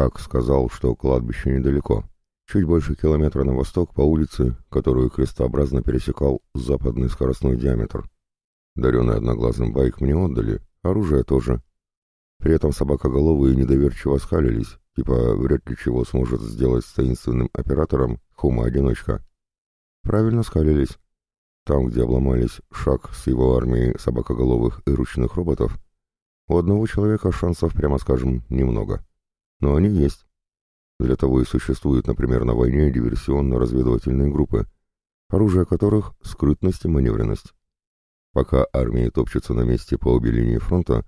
Шаг сказал, что кладбище недалеко, чуть больше километра на восток по улице, которую крестообразно пересекал западный скоростной диаметр. Даренный одноглазым байк мне отдали, оружие тоже. При этом собакоголовые недоверчиво скалились, типа вряд ли чего сможет сделать с таинственным оператором Хума-одиночка. Правильно скалились. Там, где обломались шаг с его армией собакоголовых и ручных роботов, у одного человека шансов, прямо скажем, немного. Но они есть. Для того и существуют, например, на войне диверсионно-разведывательные группы, оружие которых — скрытность и маневренность. Пока армии топчутся на месте по обе линии фронта,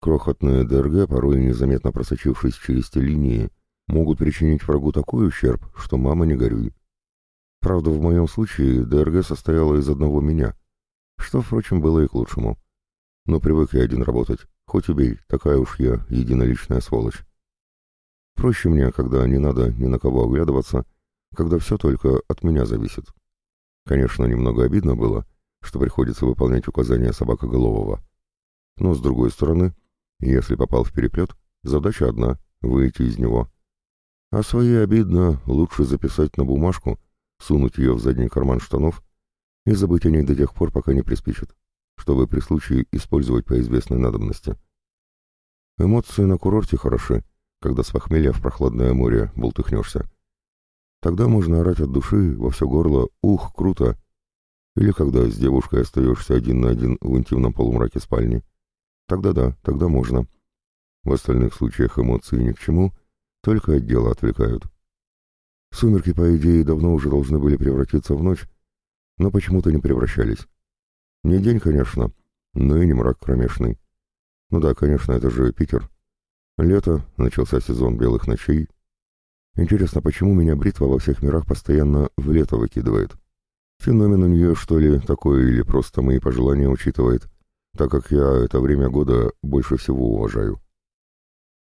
крохотные ДРГ, порой незаметно просочившись через те линии, могут причинить врагу такой ущерб, что мама не горюй. Правда, в моем случае ДРГ состояла из одного меня, что, впрочем, было и к лучшему. Но привык я один работать, хоть убей, такая уж я единоличная сволочь. Проще мне, когда не надо ни на кого оглядываться, когда все только от меня зависит. Конечно, немного обидно было, что приходится выполнять указания собакоголового. Но, с другой стороны, если попал в переплет, задача одна — выйти из него. А свои обидно лучше записать на бумажку, сунуть ее в задний карман штанов и забыть о ней до тех пор, пока не приспичит, чтобы при случае использовать по известной надобности. Эмоции на курорте хороши, когда с похмелья в прохладное море бултыхнешься. Тогда можно орать от души во все горло «Ух, круто!» Или когда с девушкой остаешься один на один в интимном полумраке спальни. Тогда да, тогда можно. В остальных случаях эмоции ни к чему, только от дела отвлекают. Сумерки, по идее, давно уже должны были превратиться в ночь, но почему-то не превращались. Не день, конечно, но и не мрак кромешный. Ну да, конечно, это же Питер. Лето, начался сезон белых ночей. Интересно, почему меня бритва во всех мирах постоянно в лето выкидывает? Феномен у нее, что ли, такой, или просто мои пожелания учитывает, так как я это время года больше всего уважаю.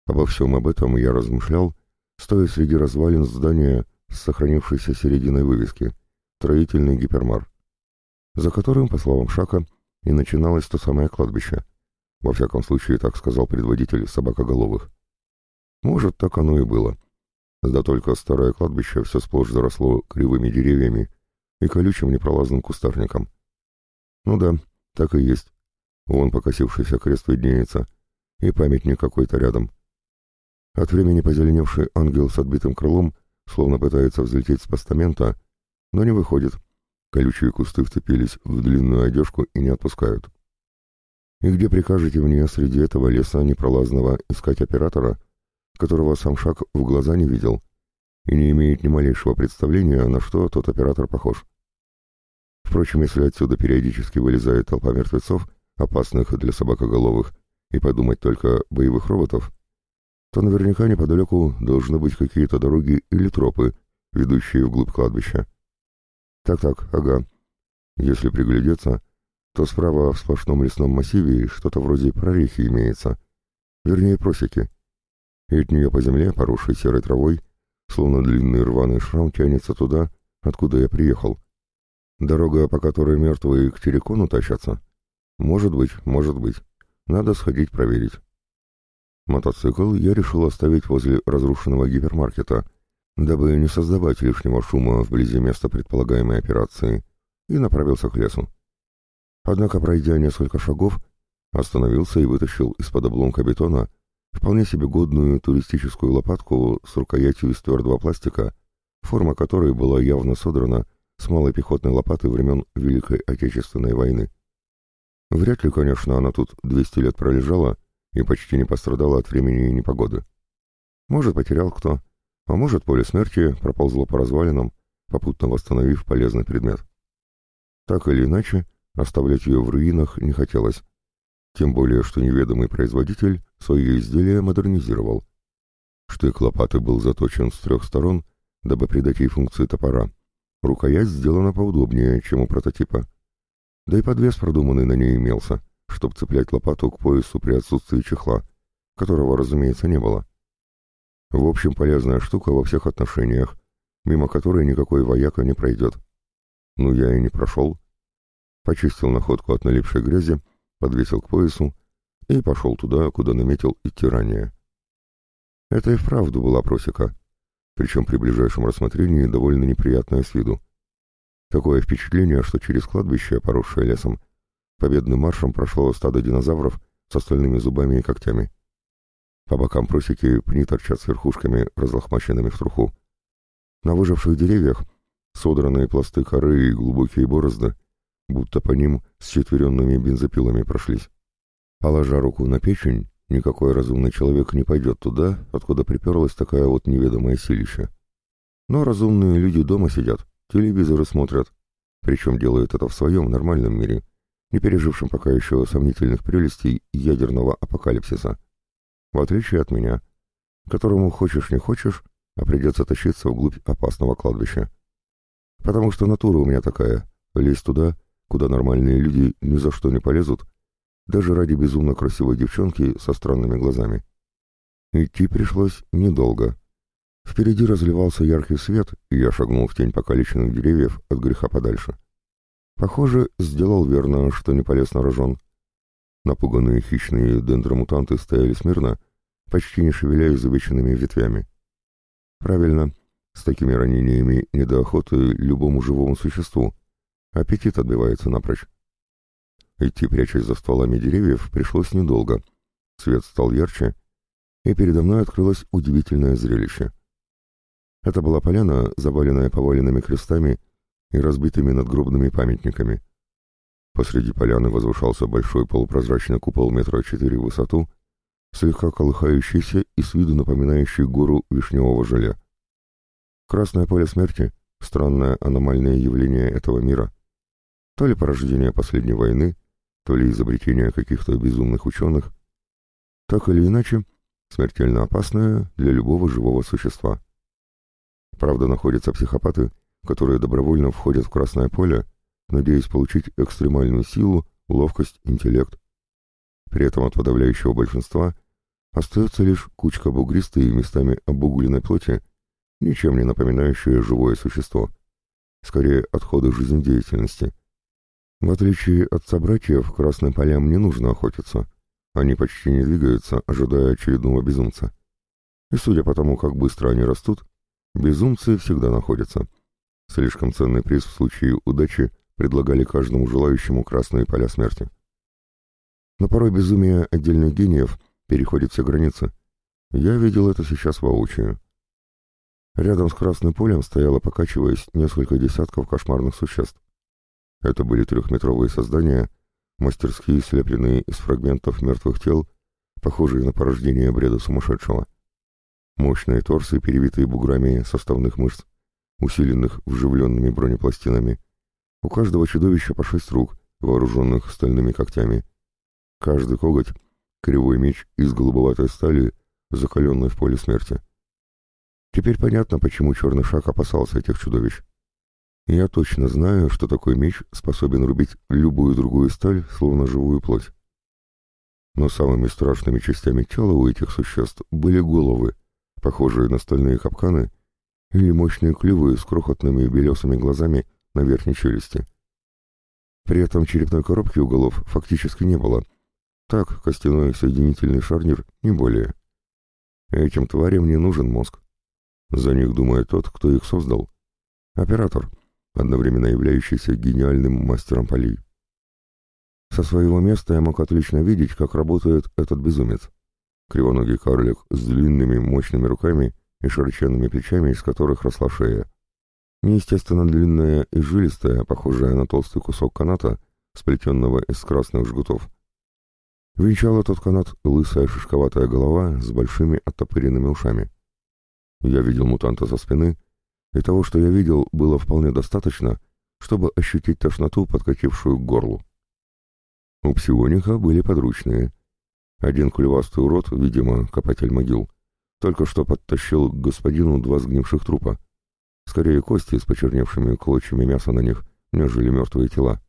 Обо всем об этом я размышлял, стоя среди развалин здания с сохранившейся серединой вывески «Строительный гипермар», за которым, по словам Шака, и начиналось то самое кладбище — во всяком случае, так сказал предводитель собакоголовых. Может, так оно и было. Да только старое кладбище все сплошь заросло кривыми деревьями и колючим непролазным кустарником. Ну да, так и есть. Вон покосившийся крест виднеется, и памятник какой-то рядом. От времени позеленевший ангел с отбитым крылом словно пытается взлететь с постамента, но не выходит. Колючие кусты вцепились в длинную одежку и не отпускают. И где прикажете мне среди этого леса непролазного искать оператора, которого сам Шаг в глаза не видел и не имеет ни малейшего представления, на что тот оператор похож? Впрочем, если отсюда периодически вылезает толпа мертвецов, опасных для собакоголовых, и подумать только боевых роботов, то наверняка неподалеку должны быть какие-то дороги или тропы, ведущие вглубь кладбища. Так-так, ага. Если приглядеться, то справа в сплошном лесном массиве что-то вроде прорехи имеется, вернее просеки. И от нее по земле, поросшей серой травой, словно длинный рваный шрам тянется туда, откуда я приехал. Дорога, по которой мертвые к Терекону тащатся? Может быть, может быть. Надо сходить проверить. Мотоцикл я решил оставить возле разрушенного гипермаркета, дабы не создавать лишнего шума вблизи места предполагаемой операции, и направился к лесу. Однако, пройдя несколько шагов, остановился и вытащил из-под обломка бетона вполне себе годную туристическую лопатку с рукоятью из твердого пластика, форма которой была явно содрана с малой пехотной лопаты времен Великой Отечественной войны. Вряд ли, конечно, она тут 200 лет пролежала и почти не пострадала от времени и непогоды. Может, потерял кто, а может, поле смерти проползло по развалинам, попутно восстановив полезный предмет. Так или иначе, Оставлять ее в руинах не хотелось. Тем более, что неведомый производитель свое изделие модернизировал. Штык лопаты был заточен с трех сторон, дабы придать ей функции топора. Рукоять сделана поудобнее, чем у прототипа. Да и подвес продуманный на ней имелся, чтобы цеплять лопату к поясу при отсутствии чехла, которого, разумеется, не было. В общем, полезная штука во всех отношениях, мимо которой никакой вояка не пройдет. Ну, я и не прошел почистил находку от налипшей грязи, подвесил к поясу и пошел туда, куда наметил идти ранее. Это и вправду была просека, причем при ближайшем рассмотрении довольно неприятная с виду. Такое впечатление, что через кладбище, поросшее лесом, победным маршем прошло стадо динозавров с остальными зубами и когтями. По бокам просеки пни торчат с верхушками, разлохмаченными в труху. На выживших деревьях содранные пласты коры и глубокие борозды, будто по ним с четверенными бензопилами прошлись. Положа руку на печень, никакой разумный человек не пойдет туда, откуда приперлась такая вот неведомая силища. Но разумные люди дома сидят, телевизоры смотрят, причем делают это в своем нормальном мире, не пережившем пока еще сомнительных прелестей ядерного апокалипсиса. В отличие от меня, которому хочешь не хочешь, а придется тащиться вглубь опасного кладбища. Потому что натура у меня такая — лезть туда, куда нормальные люди ни за что не полезут, даже ради безумно красивой девчонки со странными глазами. Идти пришлось недолго. Впереди разливался яркий свет, и я шагнул в тень покалеченных деревьев от греха подальше. Похоже, сделал верно, что не полез на рожон. Напуганные хищные дендромутанты стояли смирно, почти не шевеля изувеченными ветвями. Правильно, с такими ранениями не до охоты любому живому существу. Аппетит отбивается напрочь. Идти, прячась за стволами деревьев, пришлось недолго. Свет стал ярче, и передо мной открылось удивительное зрелище. Это была поляна, заваленная поваленными крестами и разбитыми надгробными памятниками. Посреди поляны возвышался большой полупрозрачный купол метра четыре в высоту, слегка колыхающийся и с виду напоминающий гору вишневого желе. Красное поле смерти — странное аномальное явление этого мира. То ли порождение последней войны, то ли изобретение каких-то безумных ученых, так или иначе, смертельно опасное для любого живого существа. Правда, находятся психопаты, которые добровольно входят в красное поле, надеясь получить экстремальную силу, ловкость, интеллект. При этом от подавляющего большинства остается лишь кучка бугристой и местами обугленной плоти, ничем не напоминающее живое существо. Скорее, отходы жизнедеятельности – в отличие от собратьев, красным полям не нужно охотиться. Они почти не двигаются, ожидая очередного безумца. И судя по тому, как быстро они растут, безумцы всегда находятся. Слишком ценный приз в случае удачи предлагали каждому желающему красные поля смерти. Но порой безумие отдельных гениев переходит все границы. Я видел это сейчас воочию. Рядом с красным полем стояло, покачиваясь, несколько десятков кошмарных существ. Это были трехметровые создания, мастерские, слепленные из фрагментов мертвых тел, похожие на порождение бреда сумасшедшего. Мощные торсы, перевитые буграми составных мышц, усиленных вживленными бронепластинами. У каждого чудовища по шесть рук, вооруженных стальными когтями. Каждый коготь — кривой меч из голубоватой стали, закаленной в поле смерти. Теперь понятно, почему черный шаг опасался этих чудовищ. Я точно знаю, что такой меч способен рубить любую другую сталь, словно живую плоть. Но самыми страшными частями тела у этих существ были головы, похожие на стальные капканы, или мощные клювы с крохотными белесыми глазами на верхней челюсти. При этом черепной коробки у голов фактически не было. Так, костяной соединительный шарнир, не более. Этим тварям не нужен мозг. За них думает тот, кто их создал. Оператор — одновременно являющийся гениальным мастером полей. Со своего места я мог отлично видеть, как работает этот безумец. Кривоногий карлик с длинными мощными руками и широченными плечами, из которых росла шея. Неестественно длинная и жилистая, похожая на толстый кусок каната, сплетенного из красных жгутов. Венчал этот канат лысая шишковатая голова с большими оттопыренными ушами. Я видел мутанта со спины, и того, что я видел, было вполне достаточно, чтобы ощутить тошноту, подкатившую к горлу. У псионика были подручные. Один клювастый урод, видимо, копатель могил, только что подтащил к господину два сгнивших трупа. Скорее кости с почерневшими клочьями мяса на них, нежели мертвые тела.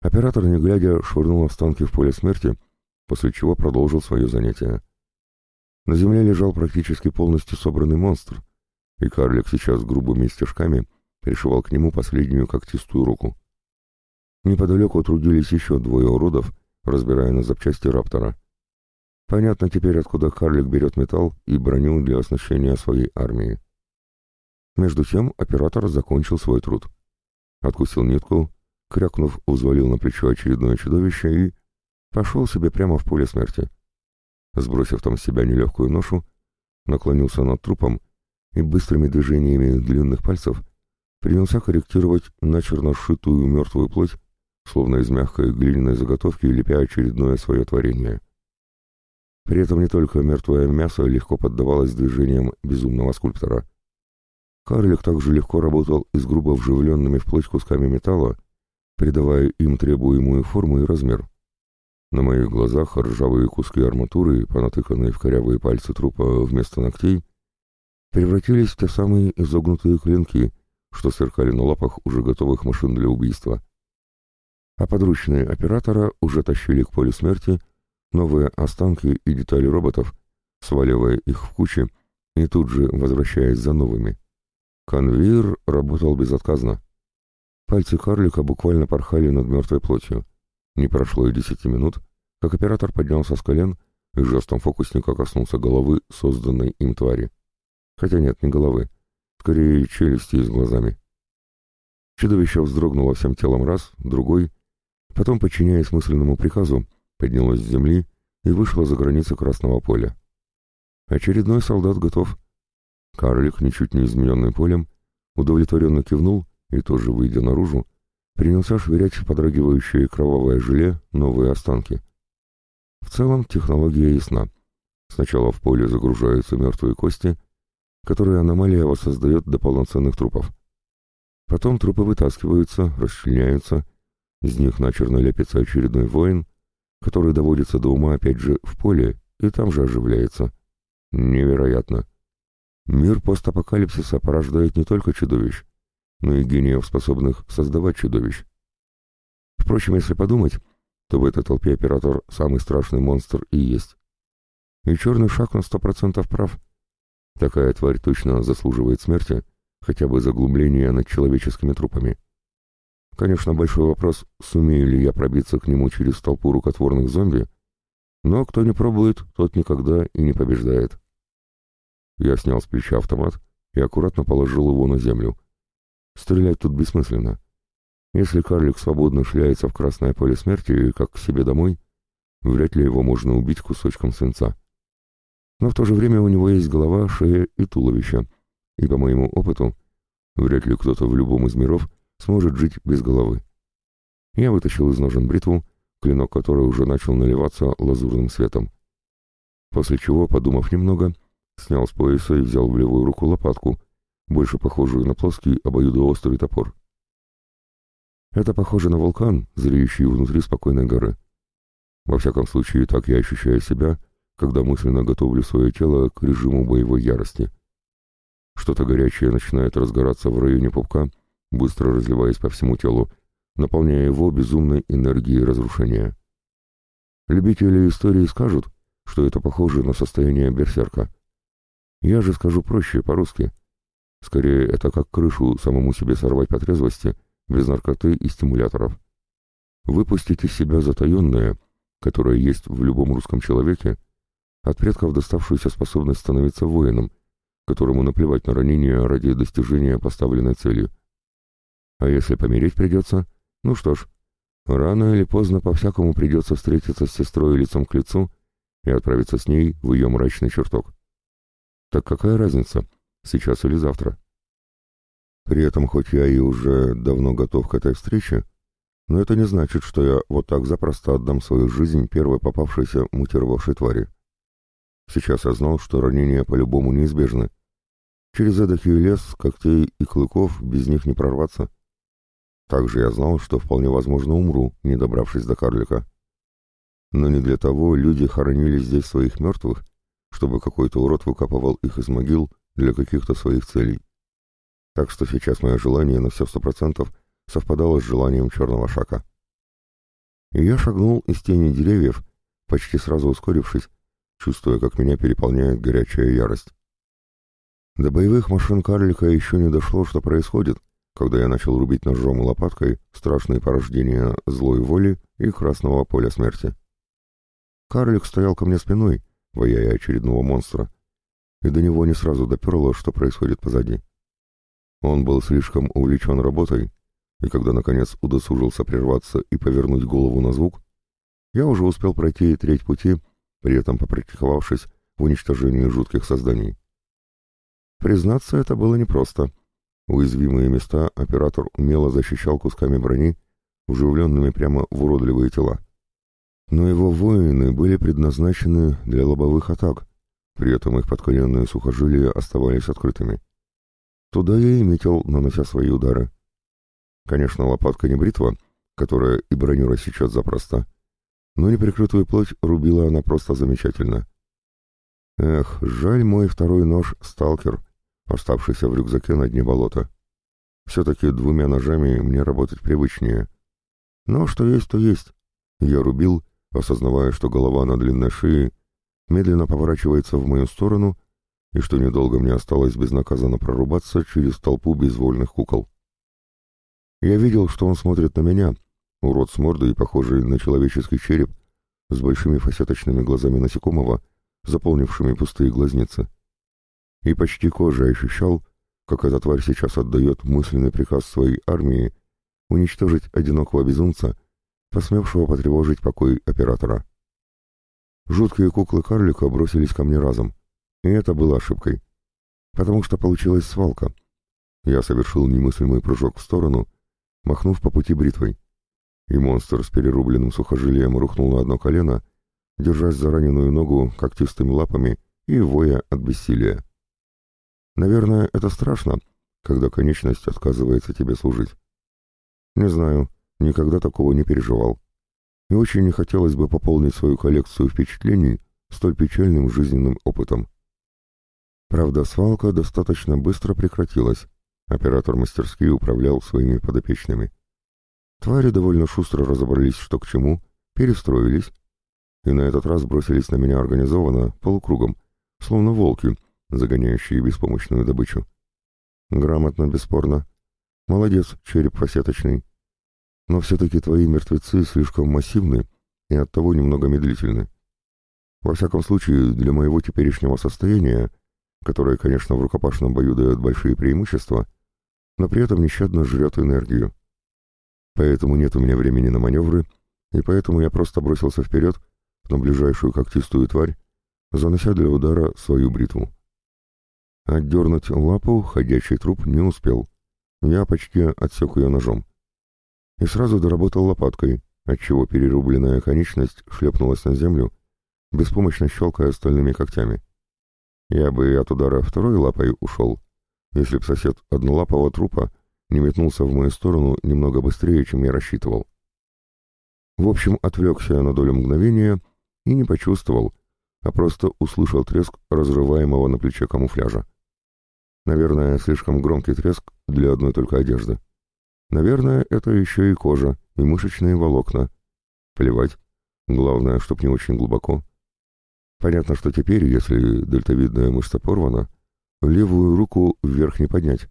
Оператор, не глядя, швырнул останки в поле смерти, после чего продолжил свое занятие. На земле лежал практически полностью собранный монстр, и карлик сейчас грубыми стежками пришивал к нему последнюю когтистую руку. Неподалеку трудились еще двое уродов, разбирая на запчасти раптора. Понятно теперь, откуда карлик берет металл и броню для оснащения своей армии. Между тем оператор закончил свой труд. Откусил нитку, крякнув, взвалил на плечо очередное чудовище и пошел себе прямо в поле смерти. Сбросив там с себя нелегкую ношу, наклонился над трупом и быстрыми движениями длинных пальцев принялся корректировать начерно сшитую мертвую плоть, словно из мягкой глиняной заготовки лепя очередное свое творение. При этом не только мертвое мясо легко поддавалось движениям безумного скульптора. Карлик также легко работал и с грубо вживленными в плоть кусками металла, придавая им требуемую форму и размер. На моих глазах ржавые куски арматуры, понатыканные в корявые пальцы трупа вместо ногтей, превратились в те самые изогнутые клинки, что сверкали на лапах уже готовых машин для убийства. А подручные оператора уже тащили к полю смерти новые останки и детали роботов, сваливая их в кучи и тут же возвращаясь за новыми. Конвейер работал безотказно. Пальцы карлика буквально порхали над мертвой плотью. Не прошло и десяти минут, как оператор поднялся с колен и жестом фокусника коснулся головы созданной им твари. Хотя нет, не головы, скорее челюсти с глазами. Чудовище вздрогнуло всем телом раз, другой, потом, подчиняясь мысленному приказу, поднялось с земли и вышло за границы Красного поля. Очередной солдат готов. Карлик, ничуть не измененный полем, удовлетворенно кивнул и, тоже выйдя наружу, принялся швырять в подрагивающее кровавое желе новые останки. В целом технология ясна. Сначала в поле загружаются мертвые кости, которые аномалия воссоздает до полноценных трупов. Потом трупы вытаскиваются, расчленяются, из них начерно лепится очередной воин — который доводится до ума опять же в поле и там же оживляется. Невероятно. Мир постапокалипсиса порождает не только чудовищ, но и гениев, способных создавать чудовищ. Впрочем, если подумать, то в этой толпе оператор самый страшный монстр и есть. И черный шаг на сто процентов прав. Такая тварь точно заслуживает смерти, хотя бы заглумления над человеческими трупами. Конечно, большой вопрос, сумею ли я пробиться к нему через толпу рукотворных зомби, но кто не пробует, тот никогда и не побеждает. Я снял с плеча автомат и аккуратно положил его на землю. Стрелять тут бессмысленно. Если карлик свободно шляется в красное поле смерти, как к себе домой, вряд ли его можно убить кусочком свинца. Но в то же время у него есть голова, шея и туловище, и, по моему опыту, вряд ли кто-то в любом из миров сможет жить без головы. Я вытащил из ножен бритву, клинок которой уже начал наливаться лазурным светом. После чего, подумав немного, снял с пояса и взял в левую руку лопатку, больше похожую на плоский обоюдоострый топор. Это похоже на вулкан, зреющий внутри спокойной горы. Во всяком случае, так я ощущаю себя, когда мысленно готовлю свое тело к режиму боевой ярости. Что-то горячее начинает разгораться в районе пупка, быстро разливаясь по всему телу, наполняя его безумной энергией разрушения. Любители истории скажут, что это похоже на состояние берсерка. Я же скажу проще, по-русски. Скорее, это как крышу самому себе сорвать по трезвости, без наркоты и стимуляторов. Выпустить из себя затаенное, которое есть в любом русском человеке, от предков доставшуюся способность становиться воином, которому наплевать на ранения ради достижения поставленной цели. А если помереть придется, ну что ж, рано или поздно по-всякому придется встретиться с сестрой лицом к лицу и отправиться с ней в ее мрачный чертог. Так какая разница, сейчас или завтра? При этом, хоть я и уже давно готов к этой встрече, но это не значит, что я вот так запросто отдам свою жизнь первой попавшейся мутировавшей твари. Сейчас я знал, что ранения по-любому неизбежны. Через эдакий лес, когтей и клыков без них не прорваться. Также я знал, что вполне возможно умру, не добравшись до карлика. Но не для того люди хоронили здесь своих мертвых, чтобы какой-то урод выкапывал их из могил для каких-то своих целей. Так что сейчас мое желание на все сто процентов совпадало с желанием черного шака. И я шагнул из тени деревьев, почти сразу ускорившись, чувствуя, как меня переполняет горячая ярость. До боевых машин карлика еще не дошло, что происходит, когда я начал рубить ножом и лопаткой страшные порождения злой воли и красного поля смерти. Карлик стоял ко мне спиной, ваяя очередного монстра, и до него не сразу доперло, что происходит позади. Он был слишком увлечен работой, и когда, наконец, удосужился прерваться и повернуть голову на звук, я уже успел пройти треть пути, при этом попрактиковавшись в уничтожении жутких созданий. Признаться, это было непросто. Уязвимые места оператор умело защищал кусками брони, вживленными прямо в уродливые тела. Но его воины были предназначены для лобовых атак, при этом их подколенные сухожилия оставались открытыми. Туда я и метил, нанося свои удары. Конечно, лопатка не бритва, которая и броню рассечет запросто, но неприкрытую плоть рубила она просто замечательно. Эх, жаль мой второй нож «Сталкер», оставшийся в рюкзаке на дне болота. Все-таки двумя ножами мне работать привычнее. Но что есть, то есть. Я рубил, осознавая, что голова на длинной шее медленно поворачивается в мою сторону и что недолго мне осталось безнаказанно прорубаться через толпу безвольных кукол. Я видел, что он смотрит на меня, урод с мордой, похожий на человеческий череп, с большими фасеточными глазами насекомого, заполнившими пустые глазницы. И почти кожей ощущал, как эта тварь сейчас отдает мысленный приказ своей армии уничтожить одинокого безумца, посмевшего потревожить покой оператора. Жуткие куклы карлика бросились ко мне разом, и это было ошибкой, потому что получилась свалка. Я совершил немыслимый прыжок в сторону, махнув по пути бритвой, и монстр с перерубленным сухожилием рухнул на одно колено, держась за раненую ногу когтистыми лапами и воя от бессилия. Наверное, это страшно, когда конечность отказывается тебе служить. Не знаю, никогда такого не переживал. И очень не хотелось бы пополнить свою коллекцию впечатлений столь печальным жизненным опытом. Правда, свалка достаточно быстро прекратилась. Оператор мастерски управлял своими подопечными. Твари довольно шустро разобрались, что к чему, перестроились, и на этот раз бросились на меня организованно, полукругом, словно волки, загоняющие беспомощную добычу. Грамотно, бесспорно. Молодец, череп фасеточный. Но все-таки твои мертвецы слишком массивны и оттого немного медлительны. Во всяком случае, для моего теперешнего состояния, которое, конечно, в рукопашном бою дает большие преимущества, но при этом нещадно жрет энергию. Поэтому нет у меня времени на маневры, и поэтому я просто бросился вперед на ближайшую когтистую тварь, занося для удара свою бритву. Отдернуть лапу ходячий труп не успел. Я почти отсек ее ножом. И сразу доработал лопаткой, отчего перерубленная конечность шлепнулась на землю, беспомощно щелкая остальными когтями. Я бы от удара второй лапой ушел, если б сосед однолапого трупа не метнулся в мою сторону немного быстрее, чем я рассчитывал. В общем, отвлекся на долю мгновения и не почувствовал, а просто услышал треск разрываемого на плече камуфляжа. Наверное, слишком громкий треск для одной только одежды. Наверное, это еще и кожа, и мышечные волокна. Плевать. Главное, чтоб не очень глубоко. Понятно, что теперь, если дельтовидная мышца порвана, левую руку вверх не поднять.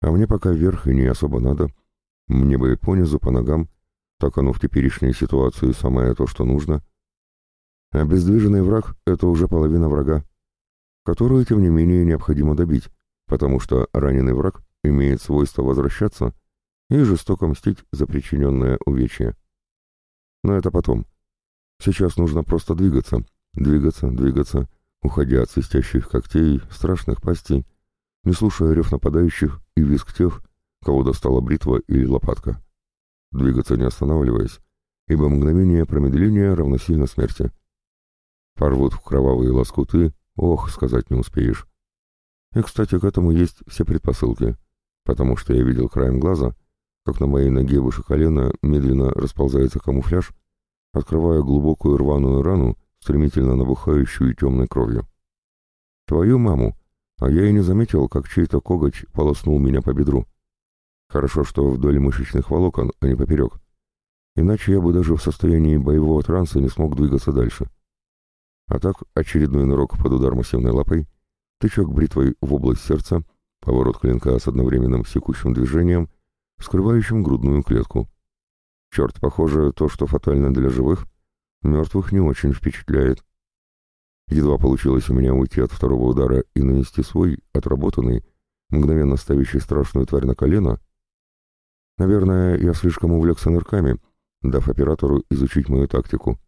А мне пока вверх и не особо надо. Мне бы по низу, по ногам. Так оно в теперешней ситуации самое то, что нужно. Обездвиженный враг — это уже половина врага которую, тем не менее, необходимо добить, потому что раненый враг имеет свойство возвращаться и жестоко мстить за причиненное увечье. Но это потом. Сейчас нужно просто двигаться, двигаться, двигаться, уходя от свистящих когтей, страшных пастей, не слушая рев нападающих и визг тех, кого достала бритва или лопатка. Двигаться не останавливаясь, ибо мгновение промедления равносильно смерти. Порвут в кровавые лоскуты Ох, сказать не успеешь. И, кстати, к этому есть все предпосылки, потому что я видел краем глаза, как на моей ноге выше колена медленно расползается камуфляж, открывая глубокую рваную рану, стремительно набухающую темной кровью. Твою маму! А я и не заметил, как чей-то коготь полоснул меня по бедру. Хорошо, что вдоль мышечных волокон, а не поперек. Иначе я бы даже в состоянии боевого транса не смог двигаться дальше. А так очередной нырок под удар массивной лапой, тычок бритвой в область сердца, поворот клинка с одновременным секущим движением, вскрывающим грудную клетку. Черт, похоже, то, что фатально для живых, мертвых не очень впечатляет. Едва получилось у меня уйти от второго удара и нанести свой, отработанный, мгновенно ставящий страшную тварь на колено. Наверное, я слишком увлекся нырками, дав оператору изучить мою тактику.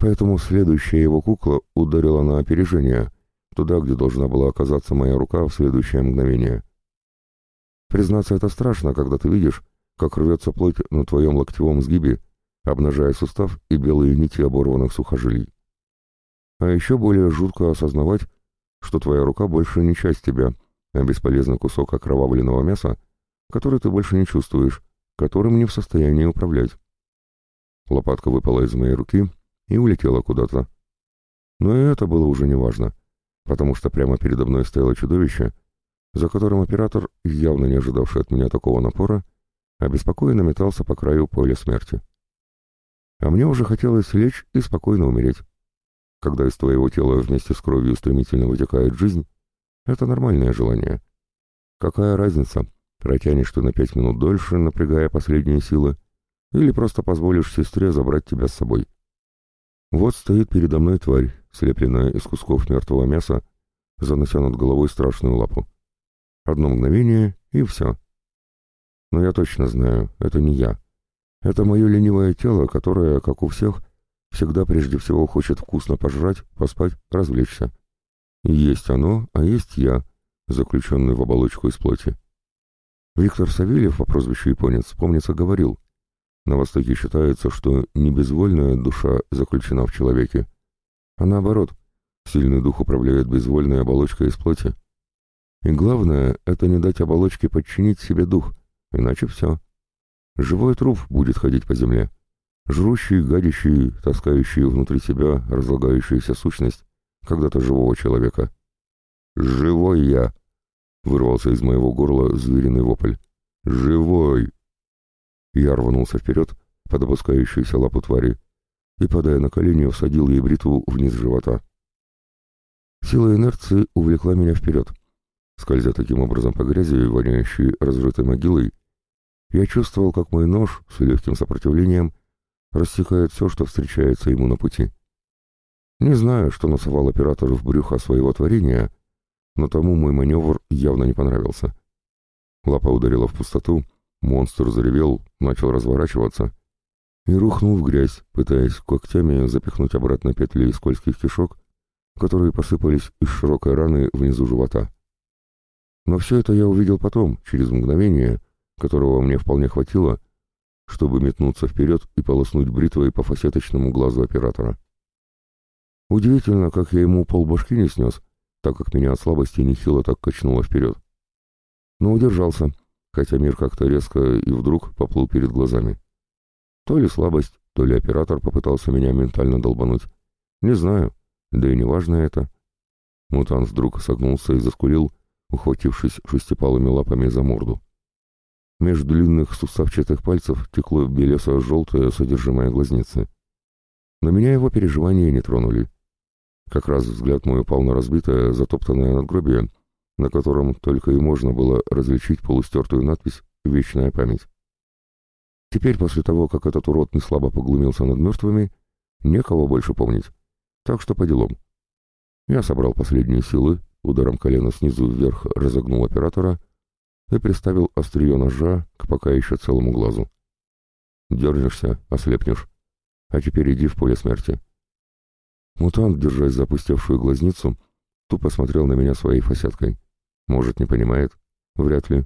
Поэтому следующая его кукла ударила на опережение, туда, где должна была оказаться моя рука в следующее мгновение. Признаться, это страшно, когда ты видишь, как рвется плоть на твоем локтевом сгибе, обнажая сустав и белые нити оборванных сухожилий. А еще более жутко осознавать, что твоя рука больше не часть тебя, а бесполезный кусок окровавленного мяса, который ты больше не чувствуешь, которым не в состоянии управлять. Лопатка выпала из моей руки и улетела куда-то. Но и это было уже неважно, потому что прямо передо мной стояло чудовище, за которым оператор, явно не ожидавший от меня такого напора, обеспокоенно метался по краю поля смерти. А мне уже хотелось лечь и спокойно умереть. Когда из твоего тела вместе с кровью стремительно вытекает жизнь, это нормальное желание. Какая разница, протянешь ты на пять минут дольше, напрягая последние силы, или просто позволишь сестре забрать тебя с собой. Вот стоит передо мной тварь, слепленная из кусков мертвого мяса, занося над головой страшную лапу. Одно мгновение, и все. Но я точно знаю, это не я. Это мое ленивое тело, которое, как у всех, всегда прежде всего хочет вкусно пожрать, поспать, развлечься. есть оно, а есть я, заключенный в оболочку из плоти. Виктор Савельев по прозвищу Японец, помнится, говорил, на Востоке считается, что не безвольная душа заключена в человеке, а наоборот, сильный дух управляет безвольной оболочкой из плоти. И главное — это не дать оболочке подчинить себе дух, иначе все. Живой труп будет ходить по земле. Жрущий, гадящий, таскающий внутри себя разлагающуюся сущность когда-то живого человека. «Живой я!» — вырвался из моего горла звериный вопль. «Живой!» Я рванулся вперед, под опускающуюся лапу твари, и, падая на колени, всадил ей бритву вниз живота. Сила инерции увлекла меня вперед. Скользя таким образом по грязи, воняющей разрытой могилой, я чувствовал, как мой нож с легким сопротивлением рассекает все, что встречается ему на пути. Не знаю, что насовал оператор в брюхо своего творения, но тому мой маневр явно не понравился. Лапа ударила в пустоту, монстр заревел, начал разворачиваться и рухнул в грязь, пытаясь когтями запихнуть обратно петли скользких кишок, которые посыпались из широкой раны внизу живота. Но все это я увидел потом, через мгновение, которого мне вполне хватило, чтобы метнуться вперед и полоснуть бритвой по фасеточному глазу оператора. Удивительно, как я ему полбашки не снес, так как меня от слабости нехило так качнуло вперед. Но удержался, хотя мир как-то резко и вдруг поплыл перед глазами. То ли слабость, то ли оператор попытался меня ментально долбануть. Не знаю, да и не важно это. Мутант вдруг согнулся и заскулил, ухватившись шестипалыми лапами за морду. Между длинных суставчатых пальцев текло белесо-желтое содержимое глазницы. Но меня его переживания не тронули. Как раз взгляд мой упал на разбитое, затоптанное надгробие, на котором только и можно было различить полустертую надпись «Вечная память». Теперь, после того, как этот урод не слабо поглумился над мертвыми, некого больше помнить. Так что по делам. Я собрал последние силы, ударом колена снизу вверх разогнул оператора и приставил острие ножа к пока еще целому глазу. «Дернешься, ослепнешь. А теперь иди в поле смерти». Мутант, держась за опустевшую глазницу, тупо смотрел на меня своей фасеткой. Может, не понимает? Вряд ли.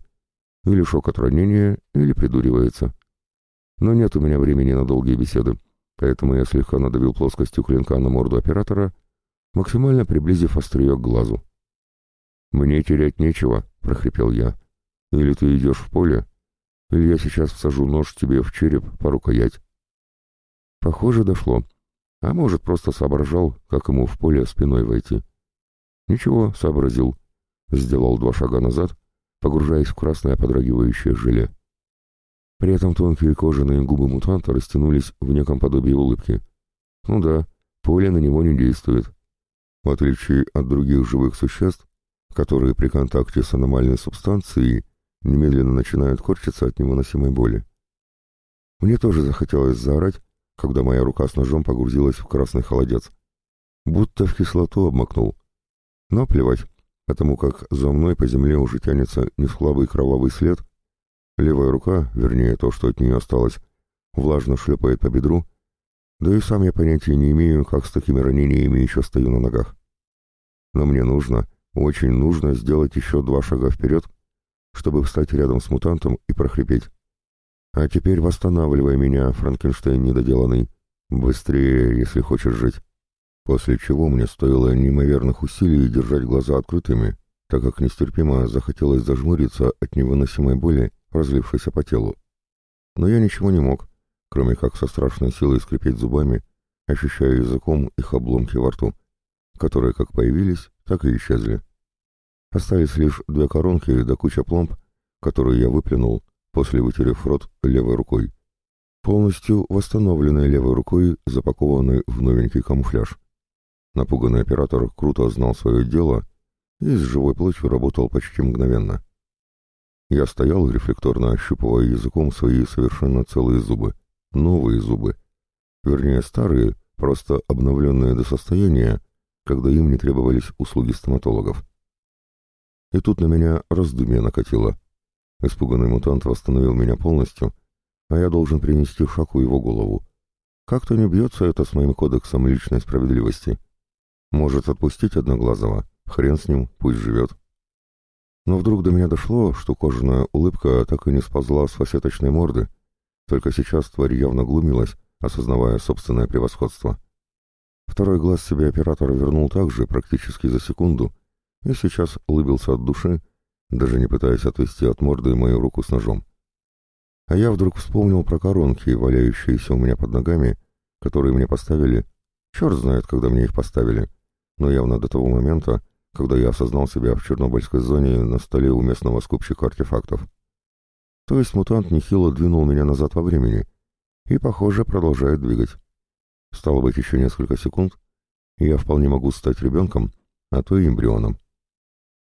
Или шок от ранения, или придуривается. Но нет у меня времени на долгие беседы, поэтому я слегка надавил плоскостью клинка на морду оператора, максимально приблизив острие к глазу. «Мне терять нечего», — прохрипел я. Или ты идешь в поле, или я сейчас всажу нож тебе в череп по рукоять. Похоже, дошло. А может, просто соображал, как ему в поле спиной войти. Ничего, сообразил. Сделал два шага назад, погружаясь в красное подрагивающее желе. При этом тонкие кожаные губы мутанта растянулись в неком подобии улыбки. Ну да, поле на него не действует. В отличие от других живых существ, которые при контакте с аномальной субстанцией немедленно начинают корчиться от невыносимой боли. Мне тоже захотелось заорать, когда моя рука с ножом погрузилась в красный холодец. Будто в кислоту обмакнул. Но плевать, потому как за мной по земле уже тянется несхлабый кровавый след. Левая рука, вернее то, что от нее осталось, влажно шлепает по бедру, да и сам я понятия не имею, как с такими ранениями еще стою на ногах. Но мне нужно, очень нужно сделать еще два шага вперед, чтобы встать рядом с мутантом и прохрипеть. А теперь восстанавливай меня, Франкенштейн недоделанный. Быстрее, если хочешь жить. После чего мне стоило неимоверных усилий держать глаза открытыми, так как нестерпимо захотелось зажмуриться от невыносимой боли, разлившейся по телу. Но я ничего не мог, кроме как со страшной силой скрипеть зубами, ощущая языком их обломки во рту, которые как появились, так и исчезли. Остались лишь две коронки да куча пломб, которые я выплюнул, после вытерев рот левой рукой. Полностью восстановленной левой рукой, запакованной в новенький камуфляж. Напуганный оператор круто знал свое дело и с живой плотью работал почти мгновенно. Я стоял, рефлекторно ощупывая языком свои совершенно целые зубы. Новые зубы. Вернее, старые, просто обновленные до состояния, когда им не требовались услуги стоматологов. И тут на меня раздумье накатило. Испуганный мутант восстановил меня полностью, а я должен принести в шаку его голову. Как-то не бьется это с моим кодексом личной справедливости. Может отпустить Одноглазого? Хрен с ним, пусть живет. Но вдруг до меня дошло, что кожаная улыбка так и не сползла с фасеточной морды, только сейчас тварь явно глумилась, осознавая собственное превосходство. Второй глаз себе оператор вернул также, практически за секунду, и сейчас улыбился от души, даже не пытаясь отвести от морды мою руку с ножом. А я вдруг вспомнил про коронки, валяющиеся у меня под ногами, которые мне поставили. Черт знает, когда мне их поставили, но явно до того момента, когда я осознал себя в Чернобыльской зоне на столе у местного скупщика артефактов. То есть мутант нехило двинул меня назад во времени и, похоже, продолжает двигать. Стало быть, еще несколько секунд, и я вполне могу стать ребенком, а то и эмбрионом.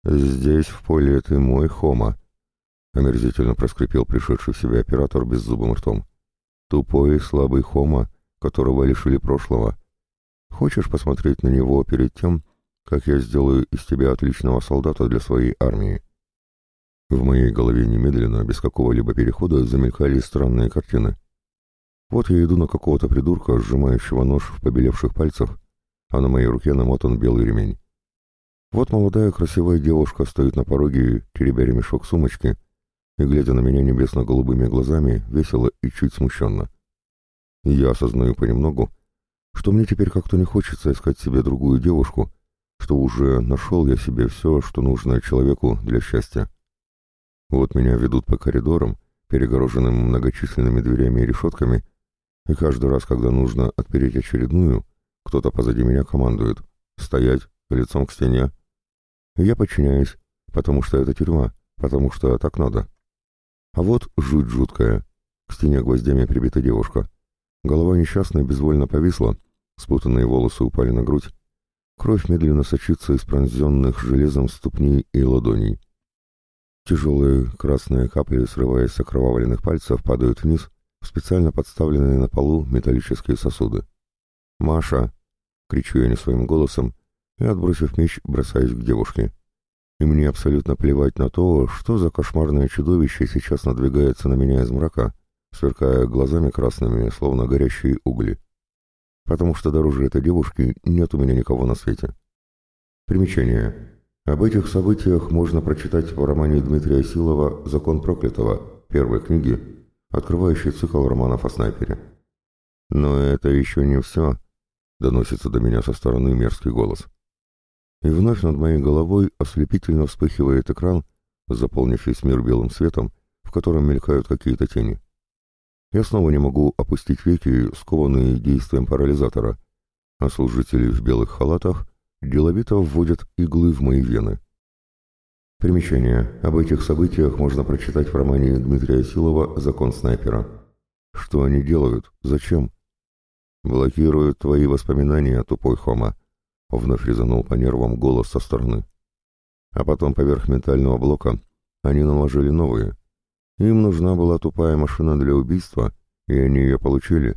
«Здесь, в поле, ты мой, Хома», — омерзительно проскрипел пришедший в себя оператор беззубым ртом. «Тупой, слабый Хома, которого лишили прошлого. Хочешь посмотреть на него перед тем, как я сделаю из тебя отличного солдата для своей армии?» В моей голове немедленно, без какого-либо перехода, замелькали странные картины. Вот я иду на какого-то придурка, сжимающего нож в побелевших пальцах, а на моей руке намотан белый ремень. Вот молодая красивая девушка стоит на пороге, теребя ремешок сумочки, и, глядя на меня небесно-голубыми глазами, весело и чуть смущенно. Я осознаю понемногу, что мне теперь как-то не хочется искать себе другую девушку, что уже нашел я себе все, что нужно человеку для счастья. Вот меня ведут по коридорам, перегороженным многочисленными дверями и решетками, и каждый раз, когда нужно отпереть очередную, кто-то позади меня командует «Стоять, лицом к стене», я подчиняюсь, потому что это тюрьма, потому что так надо. А вот жуть жуткая. К стене гвоздями прибита девушка. Голова несчастной безвольно повисла, спутанные волосы упали на грудь. Кровь медленно сочится из пронзенных железом ступней и ладоней. Тяжелые красные капли, срываясь с окровавленных пальцев, падают вниз в специально подставленные на полу металлические сосуды. «Маша!» — кричу я не своим голосом, и, отбросив меч, бросаюсь к девушке. И мне абсолютно плевать на то, что за кошмарное чудовище сейчас надвигается на меня из мрака, сверкая глазами красными, словно горящие угли. Потому что дороже этой девушки нет у меня никого на свете. Примечание. Об этих событиях можно прочитать в романе Дмитрия Силова «Закон проклятого», первой книги, открывающей цикл романов о снайпере. «Но это еще не все», — доносится до меня со стороны мерзкий голос и вновь над моей головой ослепительно вспыхивает экран, заполнив весь мир белым светом, в котором мелькают какие-то тени. Я снова не могу опустить веки, скованные действием парализатора, а служители в белых халатах деловито вводят иглы в мои вены. Примечание. Об этих событиях можно прочитать в романе Дмитрия Силова «Закон снайпера». Что они делают? Зачем? Блокируют твои воспоминания, тупой Хома. Вновь резанул по нервам голос со стороны. А потом поверх ментального блока они наложили новые. Им нужна была тупая машина для убийства, и они ее получили.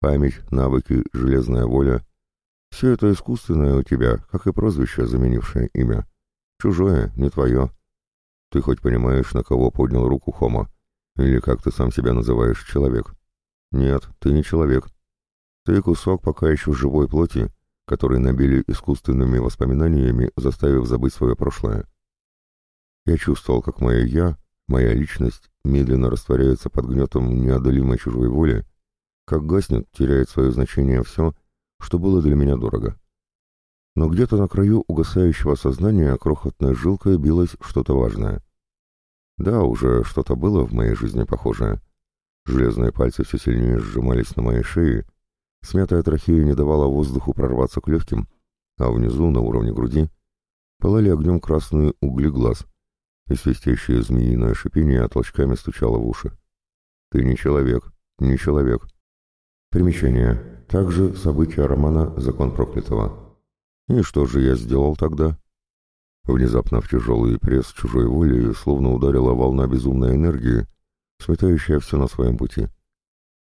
Память, навыки, железная воля — все это искусственное у тебя, как и прозвище, заменившее имя. Чужое, не твое. Ты хоть понимаешь, на кого поднял руку Хома? Или как ты сам себя называешь, человек? Нет, ты не человек. Ты кусок пока еще живой плоти, который набили искусственными воспоминаниями, заставив забыть свое прошлое. Я чувствовал, как мое «я», моя личность медленно растворяется под гнетом неодолимой чужой воли, как гаснет, теряет свое значение все, что было для меня дорого. Но где-то на краю угасающего сознания крохотной жилкой билось что-то важное. Да, уже что-то было в моей жизни похожее. Железные пальцы все сильнее сжимались на моей шее, Смятая трахея не давала воздуху прорваться к легким, а внизу, на уровне груди, пылали огнем красные угли глаз, и свистящее змеиное шипение толчками стучало в уши. «Ты не человек, не человек». Примечание. Также события романа «Закон проклятого». И что же я сделал тогда? Внезапно в тяжелый пресс чужой воли словно ударила волна безумной энергии, сметающая все на своем пути.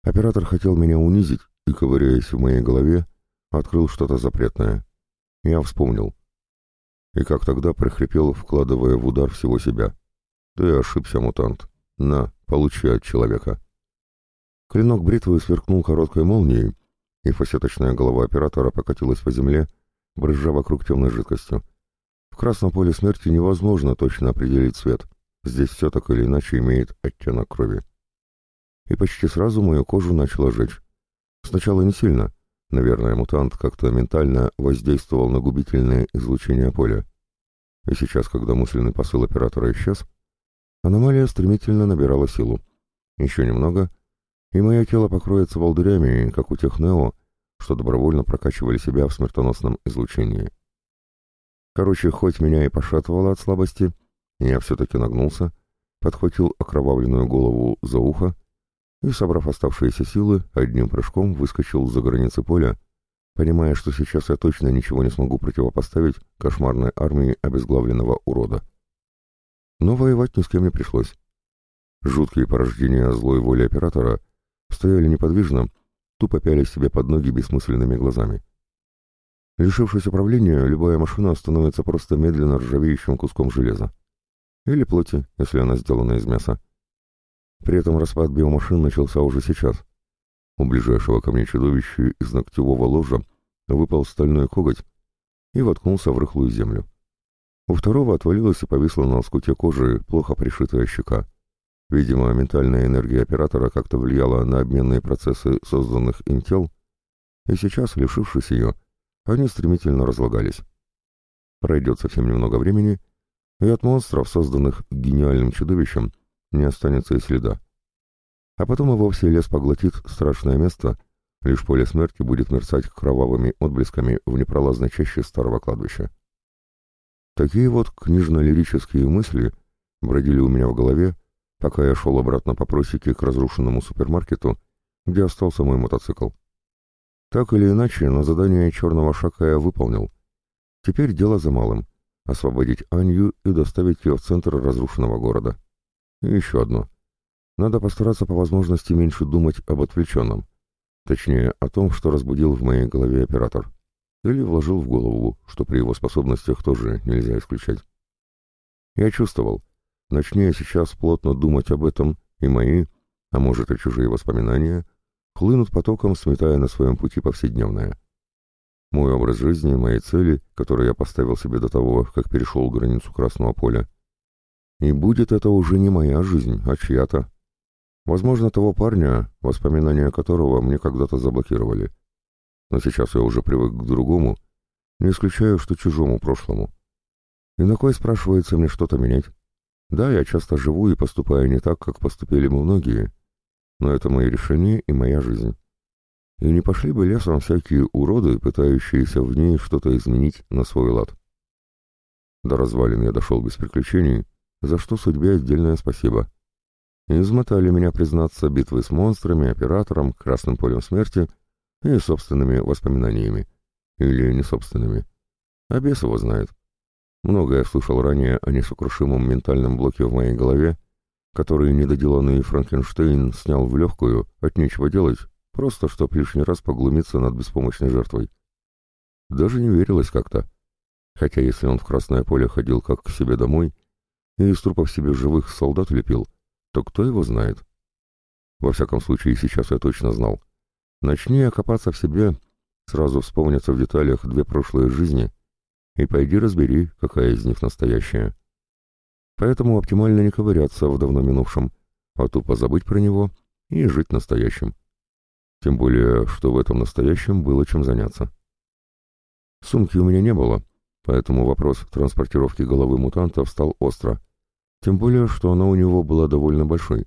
Оператор хотел меня унизить, и, ковыряясь в моей голове, открыл что-то запретное. Я вспомнил. И как тогда прохрипел, вкладывая в удар всего себя. Ты ошибся, мутант. На, получи от человека. Клинок бритвы сверкнул короткой молнией, и фасеточная голова оператора покатилась по земле, брызжа вокруг темной жидкостью. В красном поле смерти невозможно точно определить цвет. Здесь все так или иначе имеет оттенок крови. И почти сразу мою кожу начало жечь. Сначала не сильно. Наверное, мутант как-то ментально воздействовал на губительное излучение поля. И сейчас, когда мысленный посыл оператора исчез, аномалия стремительно набирала силу. Еще немного, и мое тело покроется волдырями, как у тех Нео, что добровольно прокачивали себя в смертоносном излучении. Короче, хоть меня и пошатывало от слабости, я все-таки нагнулся, подхватил окровавленную голову за ухо и, собрав оставшиеся силы, одним прыжком выскочил за границы поля, понимая, что сейчас я точно ничего не смогу противопоставить кошмарной армии обезглавленного урода. Но воевать ни с кем не пришлось. Жуткие порождения злой воли оператора стояли неподвижно, тупо пяли себе под ноги бессмысленными глазами. Лишившись управления, любая машина становится просто медленно ржавеющим куском железа. Или плоти, если она сделана из мяса. При этом распад биомашин начался уже сейчас. У ближайшего ко мне чудовища из ногтевого ложа выпал стальной коготь и воткнулся в рыхлую землю. У второго отвалилась и повисла на лоскуте кожи плохо пришитая щека. Видимо, ментальная энергия оператора как-то влияла на обменные процессы созданных им тел, и сейчас, лишившись ее, они стремительно разлагались. Пройдет совсем немного времени, и от монстров, созданных гениальным чудовищем, не останется и следа. А потом и вовсе лес поглотит страшное место, лишь поле смерти будет мерцать кровавыми отблесками в непролазной чаще старого кладбища. Такие вот книжно-лирические мысли бродили у меня в голове, пока я шел обратно по просеке к разрушенному супермаркету, где остался мой мотоцикл. Так или иначе, на задание черного шака я выполнил. Теперь дело за малым — освободить Анью и доставить ее в центр разрушенного города. И еще одно. Надо постараться по возможности меньше думать об отвлеченном. Точнее, о том, что разбудил в моей голове оператор. Или вложил в голову, что при его способностях тоже нельзя исключать. Я чувствовал. Начни я сейчас плотно думать об этом, и мои, а может и чужие воспоминания, хлынут потоком, сметая на своем пути повседневное. Мой образ жизни, мои цели, которые я поставил себе до того, как перешел границу Красного поля, и будет это уже не моя жизнь, а чья-то. Возможно, того парня, воспоминания которого мне когда-то заблокировали. Но сейчас я уже привык к другому, не исключаю, что чужому прошлому. И на кой, спрашивается, мне что-то менять? Да, я часто живу и поступаю не так, как поступили мы многие, но это мои решения и моя жизнь. И не пошли бы лесом всякие уроды, пытающиеся в ней что-то изменить на свой лад. До развалин я дошел без приключений, за что судьбе отдельное спасибо. Измотали меня, признаться, битвы с монстрами, оператором, красным полем смерти и собственными воспоминаниями. Или не собственными. А бес его знает. Много я слышал ранее о несокрушимом ментальном блоке в моей голове, который недоделанный Франкенштейн снял в легкую, от нечего делать, просто чтоб лишний раз поглумиться над беспомощной жертвой. Даже не верилось как-то. Хотя если он в Красное поле ходил как к себе домой и из трупов себе живых солдат лепил, то кто его знает? Во всяком случае, сейчас я точно знал. Начни окопаться в себе, сразу вспомнятся в деталях две прошлые жизни, и пойди разбери, какая из них настоящая. Поэтому оптимально не ковыряться в давно минувшем, а тупо забыть про него и жить настоящим. Тем более, что в этом настоящем было чем заняться. Сумки у меня не было, поэтому вопрос транспортировки головы мутанта встал остро, тем более, что она у него была довольно большой.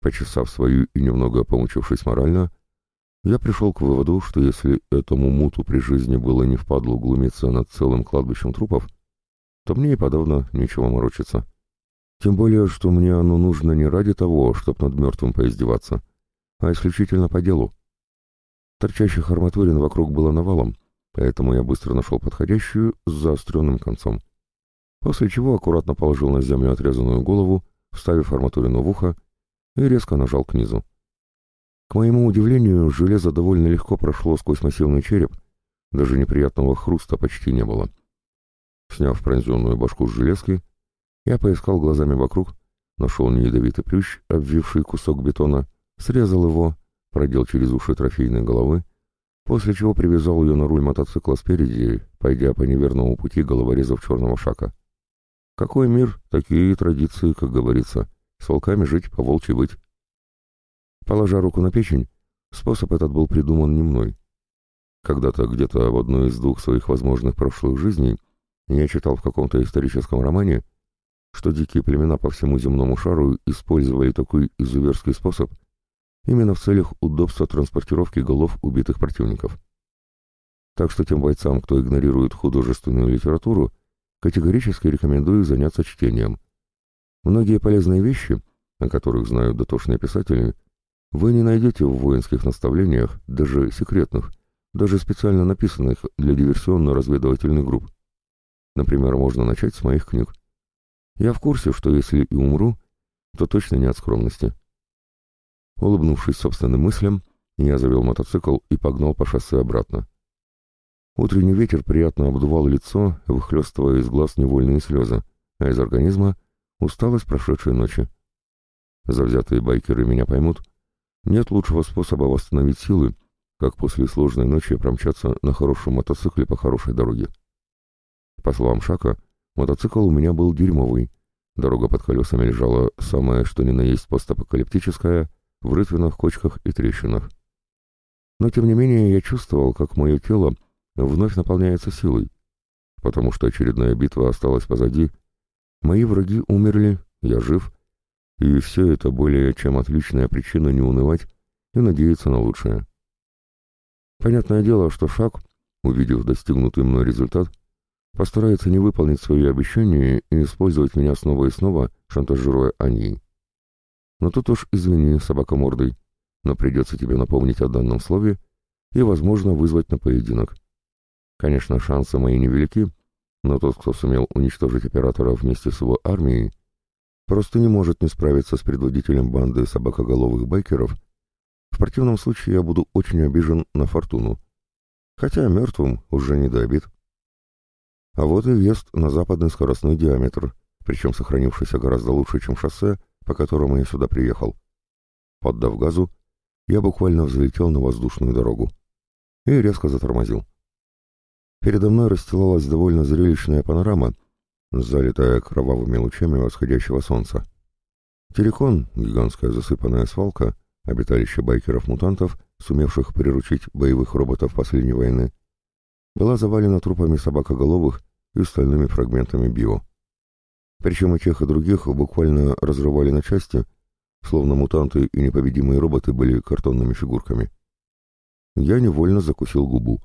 Почесав свою и немного помучившись морально, я пришел к выводу, что если этому муту при жизни было не впадло глумиться над целым кладбищем трупов, то мне и подавно ничего морочиться. Тем более, что мне оно нужно не ради того, чтобы над мертвым поиздеваться, а исключительно по делу. Торчащих арматурин вокруг было навалом, поэтому я быстро нашел подходящую с заостренным концом. После чего аккуратно положил на землю отрезанную голову, вставив арматурину в ухо, и резко нажал к низу. К моему удивлению, железо довольно легко прошло сквозь массивный череп, даже неприятного хруста почти не было. Сняв пронзенную башку с железки, я поискал глазами вокруг, нашел неядовитый плющ, обвивший кусок бетона, срезал его, продел через уши трофейной головы, после чего привязал ее на руль мотоцикла спереди, пойдя по неверному пути головорезов черного шака. Какой мир, такие традиции, как говорится. С волками жить, по волчьи быть. Положа руку на печень, способ этот был придуман не мной. Когда-то где-то в одной из двух своих возможных прошлых жизней я читал в каком-то историческом романе, что дикие племена по всему земному шару использовали такой изуверский способ именно в целях удобства транспортировки голов убитых противников. Так что тем бойцам, кто игнорирует художественную литературу, категорически рекомендую заняться чтением. Многие полезные вещи, о которых знают дотошные писатели, вы не найдете в воинских наставлениях, даже секретных, даже специально написанных для диверсионно-разведывательных групп. Например, можно начать с моих книг. Я в курсе, что если и умру, то точно не от скромности. Улыбнувшись собственным мыслям, я завел мотоцикл и погнал по шоссе обратно. Утренний ветер приятно обдувал лицо, выхлестывая из глаз невольные слезы, а из организма — усталость прошедшей ночи. Завзятые байкеры меня поймут. Нет лучшего способа восстановить силы, как после сложной ночи промчаться на хорошем мотоцикле по хорошей дороге. По словам Шака, мотоцикл у меня был дерьмовый. Дорога под колесами лежала самая что ни на есть постапокалиптическая, в рытвинах, кочках и трещинах. Но тем не менее я чувствовал, как мое тело вновь наполняется силой, потому что очередная битва осталась позади. Мои враги умерли, я жив, и все это более чем отличная причина не унывать и надеяться на лучшее. Понятное дело, что шаг, увидев достигнутый мной результат, постарается не выполнить свои обещания и использовать меня снова и снова, шантажируя Аньей. Но тут уж извини, собака мордой, но придется тебе напомнить о данном слове и, возможно, вызвать на поединок. Конечно, шансы мои невелики, но тот, кто сумел уничтожить оператора вместе с его армией, просто не может не справиться с предводителем банды собакоголовых байкеров. В противном случае я буду очень обижен на фортуну. Хотя мертвым уже не до обид. А вот и въезд на западный скоростной диаметр, причем сохранившийся гораздо лучше, чем шоссе, по которому я сюда приехал. Поддав газу, я буквально взлетел на воздушную дорогу и резко затормозил. Передо мной расстилалась довольно зрелищная панорама, залитая кровавыми лучами восходящего солнца. Терекон, гигантская засыпанная свалка, обиталище байкеров-мутантов, сумевших приручить боевых роботов последней войны, была завалена трупами собакоголовых и стальными фрагментами био. Причем и тех, и других буквально разрывали на части, словно мутанты и непобедимые роботы были картонными фигурками. Я невольно закусил губу.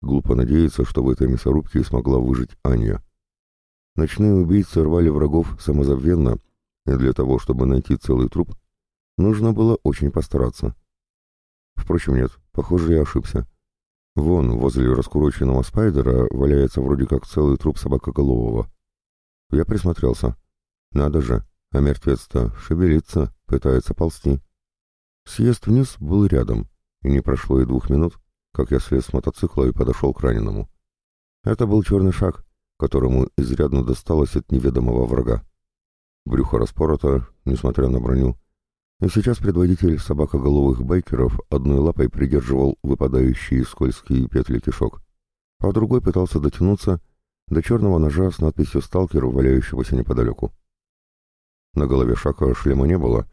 Глупо надеяться, что в этой мясорубке смогла выжить Аня. Ночные убийцы рвали врагов самозабвенно, и для того, чтобы найти целый труп, нужно было очень постараться. Впрочем, нет, похоже, я ошибся. Вон, возле раскуроченного спайдера валяется вроде как целый труп собакоголового. Я присмотрелся. Надо же, а мертвец-то шевелится, пытается ползти. Съезд вниз был рядом, и не прошло и двух минут, как я слез с мотоцикла и подошел к раненому. Это был черный шаг, которому изрядно досталось от неведомого врага. Брюхо распорото, несмотря на броню, и сейчас предводитель собакоголовых байкеров одной лапой придерживал выпадающие скользкие петли кишок, а другой пытался дотянуться до черного ножа с надписью «Сталкер», валяющегося неподалеку. На голове Шака шлема не было,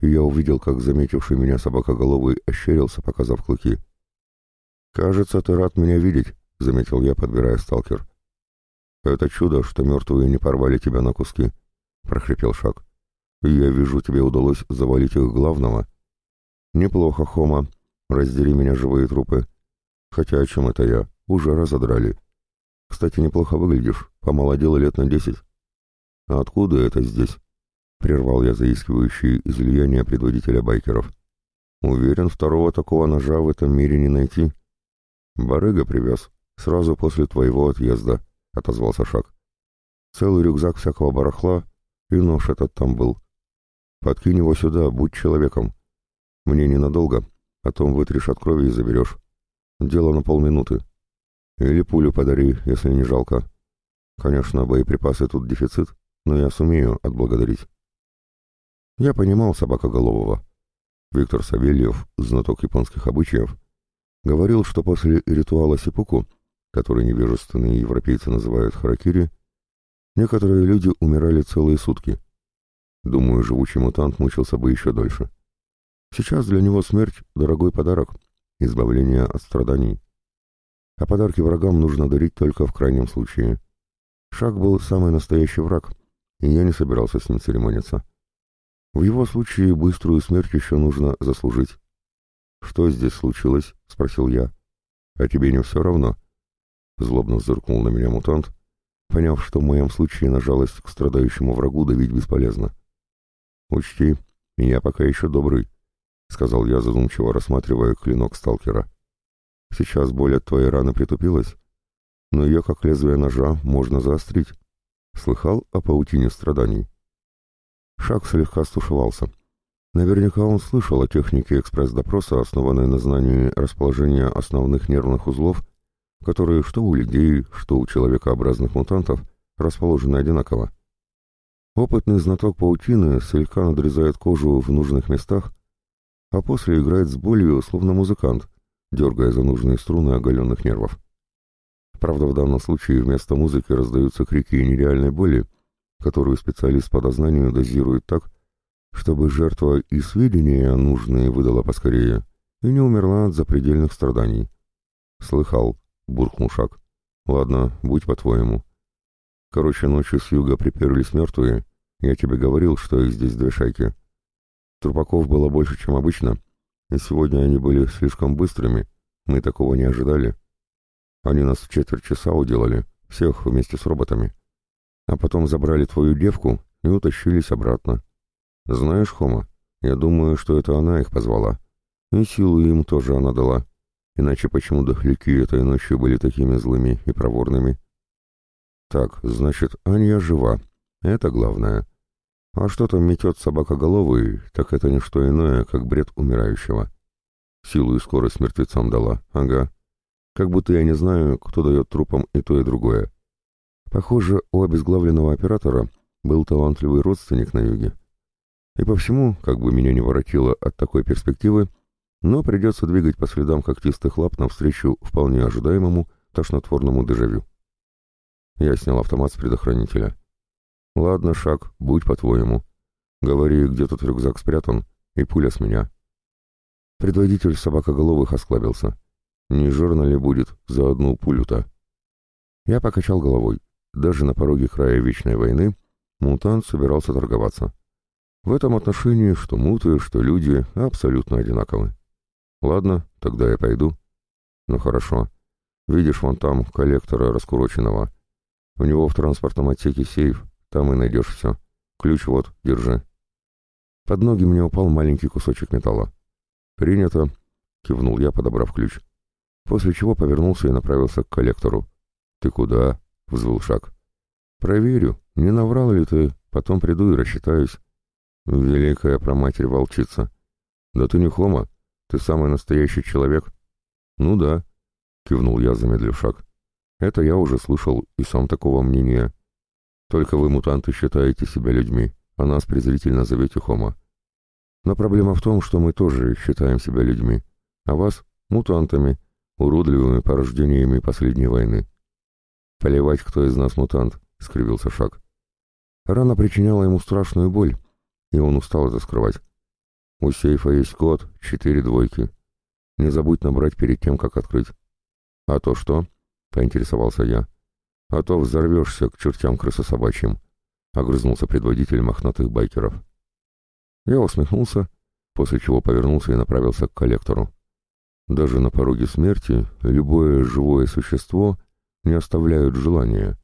и я увидел, как заметивший меня собакоголовый ощерился, показав клыки. «Кажется, ты рад меня видеть», — заметил я, подбирая сталкер. «Это чудо, что мертвые не порвали тебя на куски», — прохрипел Шак. «Я вижу, тебе удалось завалить их главного». «Неплохо, Хома. Раздели меня живые трупы. Хотя о чем это я? Уже разодрали. Кстати, неплохо выглядишь. Помолодела лет на десять». «А откуда это здесь?» — прервал я заискивающие излияния предводителя байкеров. «Уверен, второго такого ножа в этом мире не найти». «Барыга привез. Сразу после твоего отъезда», — отозвался Шак. «Целый рюкзак всякого барахла, и нож этот там был. Подкинь его сюда, будь человеком. Мне ненадолго, потом вытришь от крови и заберешь. Дело на полминуты. Или пулю подари, если не жалко. Конечно, боеприпасы тут дефицит, но я сумею отблагодарить». Я понимал собакоголового. Виктор Савельев, знаток японских обычаев, говорил, что после ритуала сипуку, который невежественные европейцы называют харакири, некоторые люди умирали целые сутки. Думаю, живучий мутант мучился бы еще дольше. Сейчас для него смерть — дорогой подарок, избавление от страданий. А подарки врагам нужно дарить только в крайнем случае. Шаг был самый настоящий враг, и я не собирался с ним церемониться. В его случае быструю смерть еще нужно заслужить. «Что здесь случилось?» — спросил я. «А тебе не все равно?» Злобно зыркнул на меня мутант, поняв, что в моем случае на жалость к страдающему врагу давить бесполезно. «Учти, я пока еще добрый», — сказал я, задумчиво рассматривая клинок сталкера. «Сейчас боль от твоей раны притупилась, но ее, как лезвие ножа, можно заострить. Слыхал о паутине страданий?» Шаг слегка стушевался. Наверняка он слышал о технике экспресс-допроса, основанной на знании расположения основных нервных узлов, которые что у людей, что у человекообразных мутантов расположены одинаково. Опытный знаток паутины слегка надрезает кожу в нужных местах, а после играет с болью, словно музыкант, дергая за нужные струны оголенных нервов. Правда, в данном случае вместо музыки раздаются крики нереальной боли, которую специалист по дознанию дозирует так, чтобы жертва и сведения нужные выдала поскорее, и не умерла от запредельных страданий. «Слыхал», — буркнул Шаг. «Ладно, будь по-твоему. Короче, ночью с юга приперлись мертвые. Я тебе говорил, что их здесь две шайки. Трупаков было больше, чем обычно, и сегодня они были слишком быстрыми. Мы такого не ожидали. Они нас в четверть часа уделали, всех вместе с роботами. А потом забрали твою девку и утащились обратно. Знаешь, Хома, я думаю, что это она их позвала. И силу им тоже она дала. Иначе почему дохляки этой ночью были такими злыми и проворными? Так, значит, Анья жива. Это главное. А что там метет собакоголовый, так это не что иное, как бред умирающего. Силу и скорость мертвецам дала, ага. Как будто я не знаю, кто дает трупам и то, и другое. Похоже, у обезглавленного оператора был талантливый родственник на юге. И по всему, как бы меня не воротило от такой перспективы, но придется двигать по следам когтистых лап навстречу вполне ожидаемому тошнотворному дежавю. Я снял автомат с предохранителя. «Ладно, шаг, будь по-твоему. Говори, где тут рюкзак спрятан, и пуля с меня». Предводитель собакоголовых осклабился. «Не жирно ли будет за одну пулю-то?» Я покачал головой. Даже на пороге края Вечной войны мутант собирался торговаться. В этом отношении что муты, что люди абсолютно одинаковы. Ладно, тогда я пойду. Ну хорошо. Видишь вон там коллектора раскуроченного. У него в транспортном отсеке сейф, там и найдешь все. Ключ вот, держи. Под ноги мне упал маленький кусочек металла. «Принято», — кивнул я, подобрав ключ. После чего повернулся и направился к коллектору. «Ты куда?» — взвыл шаг. «Проверю, не наврал ли ты, потом приду и рассчитаюсь». «Великая проматерь волчица! Да ты не хома, Ты самый настоящий человек?» «Ну да», — кивнул я, замедлив шаг. «Это я уже слышал и сам такого мнения. Только вы, мутанты, считаете себя людьми, а нас презрительно зовете Хома. Но проблема в том, что мы тоже считаем себя людьми, а вас — мутантами, уродливыми порождениями последней войны. «Поливать, кто из нас мутант», — скривился Шаг. Рана причиняла ему страшную боль, и он устал это скрывать. «У сейфа есть код, четыре двойки. Не забудь набрать перед тем, как открыть». «А то что?» — поинтересовался я. «А то взорвешься к чертям крысособачьим», — огрызнулся предводитель мохнатых байкеров. Я усмехнулся, после чего повернулся и направился к коллектору. Даже на пороге смерти любое живое существо не оставляют желания.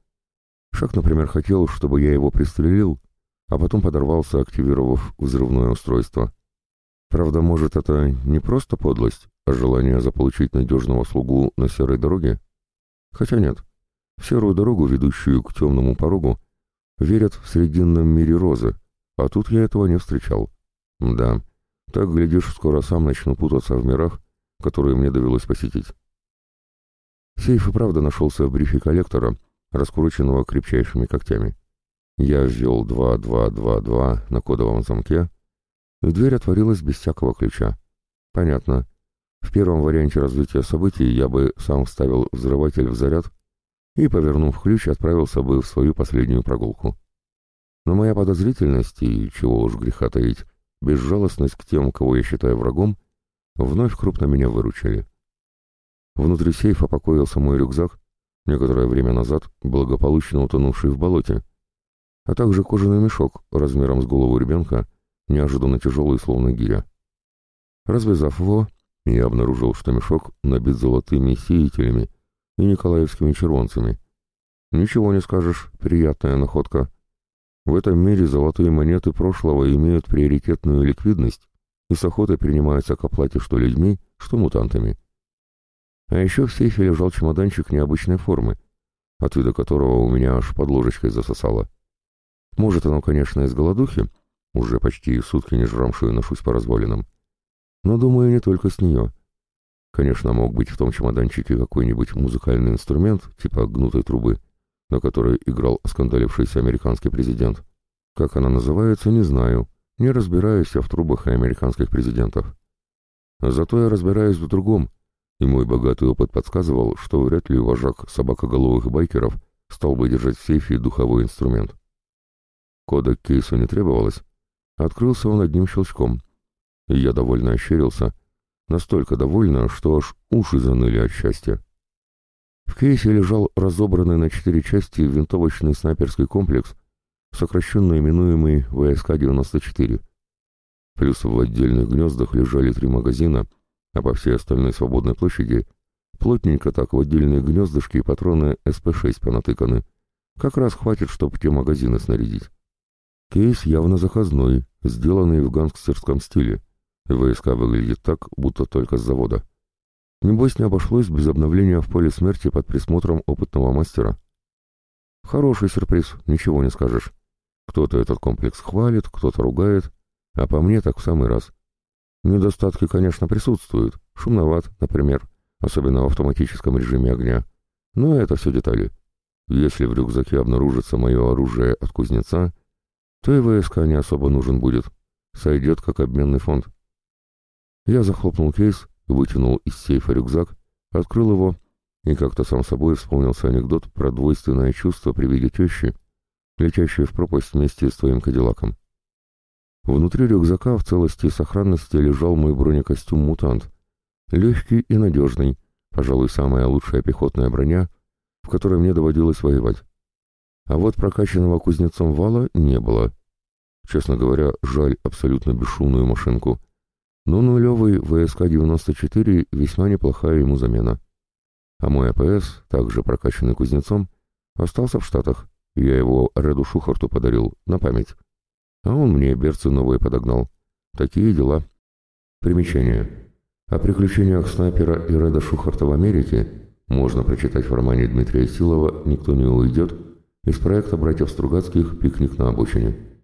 Шах, например, хотел, чтобы я его пристрелил, а потом подорвался, активировав взрывное устройство. Правда, может, это не просто подлость, а желание заполучить надежного слугу на серой дороге? Хотя нет. В серую дорогу, ведущую к темному порогу, верят в срединном мире розы, а тут я этого не встречал. Да, так, глядишь, скоро сам начну путаться в мирах, которые мне довелось посетить. Сейф и правда нашелся в брифе коллектора, раскрученного крепчайшими когтями. Я ввел 2222 на кодовом замке, и дверь отворилась без всякого ключа. Понятно. В первом варианте развития событий я бы сам вставил взрыватель в заряд и, повернув ключ, отправился бы в свою последнюю прогулку. Но моя подозрительность и, чего уж греха таить, безжалостность к тем, кого я считаю врагом, вновь крупно меня выручили. Внутри сейфа покоился мой рюкзак, некоторое время назад благополучно утонувший в болоте, а также кожаный мешок размером с голову ребенка, неожиданно тяжелый, словно гиря. Развязав его, я обнаружил, что мешок набит золотыми сеятелями и николаевскими червонцами. Ничего не скажешь, приятная находка. В этом мире золотые монеты прошлого имеют приоритетную ликвидность и с охотой принимаются к оплате что людьми, что мутантами. А еще в сейфе лежал чемоданчик необычной формы, от вида которого у меня аж под ложечкой засосало. Может, оно, конечно, из голодухи, уже почти сутки не жрамшую ношусь по развалинам. Но, думаю, не только с нее. Конечно, мог быть в том чемоданчике какой-нибудь музыкальный инструмент, типа гнутой трубы, на которой играл скандалившийся американский президент. Как она называется, не знаю. Не разбираюсь я в трубах и американских президентах. Зато я разбираюсь в другом, и мой богатый опыт подсказывал, что вряд ли вожак собакоголовых байкеров стал бы держать в сейфе духовой инструмент. Кода к кейсу не требовалось. Открылся он одним щелчком. И я довольно ощерился, настолько довольно, что аж уши заныли от счастья. В кейсе лежал разобранный на четыре части винтовочный снайперский комплекс, сокращенно именуемый ВСК-94. Плюс в отдельных гнездах лежали три магазина — а по всей остальной свободной площади плотненько так в отдельные гнездышки и патроны СП-6 понатыканы. Как раз хватит, чтобы те магазины снарядить. Кейс явно заказной, сделанный в гангстерском стиле. ВСК выглядит так, будто только с завода. Небось, не обошлось без обновления в поле смерти под присмотром опытного мастера. Хороший сюрприз, ничего не скажешь. Кто-то этот комплекс хвалит, кто-то ругает, а по мне так в самый раз. Недостатки, конечно, присутствуют. Шумноват, например, особенно в автоматическом режиме огня. Но это все детали. Если в рюкзаке обнаружится мое оружие от кузнеца, то и ВСК не особо нужен будет. Сойдет как обменный фонд. Я захлопнул кейс, вытянул из сейфа рюкзак, открыл его и как-то сам собой вспомнился анекдот про двойственное чувство при виде тещи, летящей в пропасть вместе с твоим кадиллаком. Внутри рюкзака в целости и сохранности лежал мой бронекостюм-мутант. Легкий и надежный, пожалуй, самая лучшая пехотная броня, в которой мне доводилось воевать. А вот прокачанного кузнецом вала не было. Честно говоря, жаль абсолютно бесшумную машинку. Но нулевый ВСК-94 весьма неплохая ему замена. А мой АПС, также прокачанный кузнецом, остался в Штатах. Я его Реду Шухарту подарил на память. А он мне берцы новые подогнал. Такие дела. Примечание. О приключениях снайпера и Реда Шухарта в Америке можно прочитать в романе Дмитрия Силова «Никто не уйдет» из проекта братьев Стругацких «Пикник на обочине».